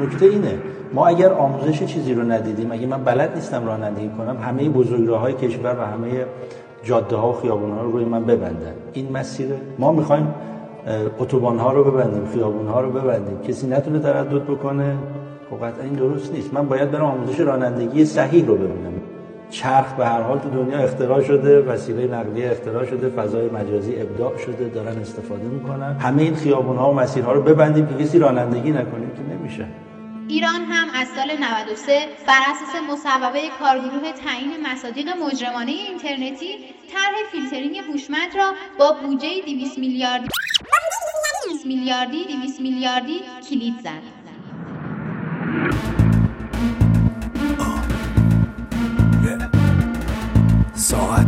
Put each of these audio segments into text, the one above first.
نکته اینه ما اگر آموزش چیزی رو ندیدیم اگه من بلد نیستم رانندگی کنم همه بزرگراهای کشور و همه جاده ها و خیابون ها رو روی من ببندن. این مسیره ما می‌خوایم اتوبان ها رو ببندیم خیابون ها رو ببندیم. کسی نتونه تردد بکنه؟ خب قطعا این درست نیست. من باید برم آموزش رانندگی صحیح رو ببینم. چرخ به هر حال تو دنیا اختراع شده وسیله نقلیه اختراع شده فضای مجازی ابداع شده دارن استفاده می‌کنن همه این خیابون ها و مسیرها رو ببندیم که کسی رانندگی نکنیم که نمیشه ایران هم از سال 93 بر اساس مصوبه کارگروه تعیین مصادیق مجرمانه اینترنتی طرح فیلترینگ هوشمند را با بودجه 200 میلیاردی 200 میلیاردی 200 میلیاردی کلید زد.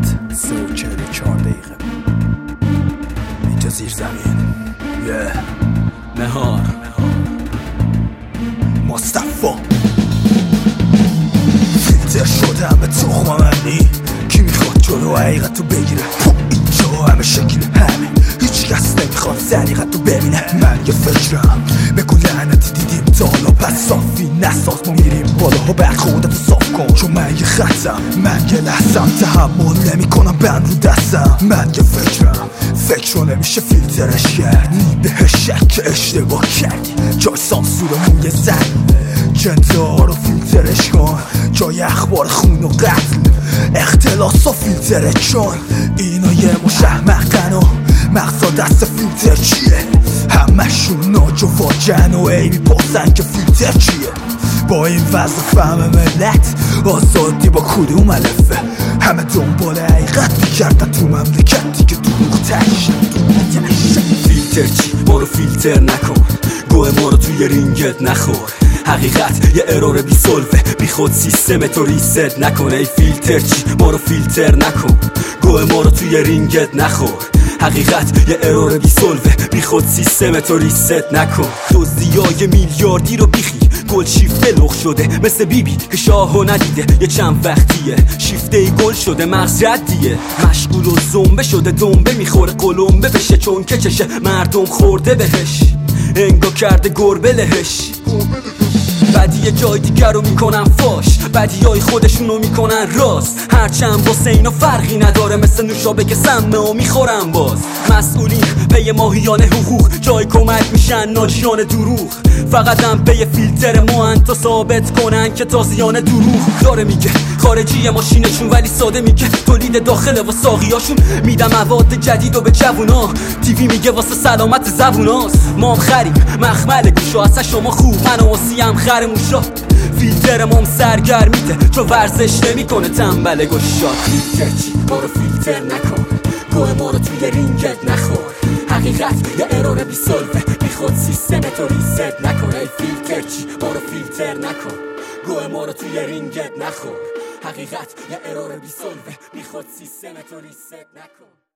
ساعت سه و چهل چهار دقیقه. اینجا زیر زمین. یه. نهار. مصطفا فیلتر شدم به تخم منی کی می‌خواد جلو حقیقت رو بگیره اینجا همه شکل همین کس نمی‌خواد سریقت رو ببینه. من یه فکرم. بگو لعنتی دیدیم تا حالا پس صافی نساز. ما میریم بالا ها بر خودت صاف کن. چون من یه خطم من یه لحظم. تحمل نمی کنم بند رو دستم. من یه فکرم. فکر رو نمیشه فیلترش کرد. به شک اشتباه کردی جای سانسورمون یه زن. جنده رو فیلترش کن. جای اخبار خون و قتل. اختلاس و فیلتره چون اینا یه مشهمقن و مغزا دست فیلتر چیه؟ همشون ناج و ای می‌پرسن که فیلتر چیه؟ با این وضع فهم ملت آزادی با کدوم علفه؟ همه دنبال حقیقت می‌کردن تو مملکتی که دروغ تش فیلتر چی؟ ما رو فیلتر نکن. گوه ما رو توی رینگت نخور. حقیقت یه ارور بی سلفه. بی خود سیستم تو ریست نکنه ای فیلتر چی؟ ما رو فیلتر نکن. گوه ما رو توی رینگت نخور. حقیقت یه ارور بی سلفه بی خود سیستم تو ریست نکن. های میلیاردی رو بیخی. گل شیفته لخ شده. مثل بیبی که شاهو ندیده. یه چند وقتیه. شیفته گل شده. مغز ردیه. مشغول و زنبه شده. دنبه می‌خوره. قلمبه بشه. چون که چشه. مردم خورده بهش. انگا کرده گربه لهش. بعدی یه جای دیگر رو می‌کنن فاش. بعدی های خودشونو می‌کنن راست. هرچند واسه اینا فرقی نداره مثل نوشابه که سمه و می‌خورن باز. مسئولین پی ماهیان حقوق. جای کمک میشن ناجیان دروغ. فقط هم پی فیلتر ما تا ثابت کنن که تازیان دروغ. داره میگه خارجی ماشینشون ولی ساده میگه. تولید داخل و ساقیاشون. میدم مواد جدید و به جوونا. تیوی میگه واسه سلامت زبوناست. ما خریم مخمل گوشا. اصلا شما خوب من و هم خر موشا. فیلترمون سرگرمیده. چون ورزش نمی‌کنه تنبل گوشا فیلتر چی؟ برو فیلتر نکن. گوه ما رو توی رینگت نخور. حقیقت یه ارور بی سلفه بی خود سیستم تو ریست نکنه فیلتر چی؟ برو فیلتر نکن. گوه ما رو توی رینگت نخور. حقیقت یه ارور بی سلفه بی خود سیستم تو ریست نکن.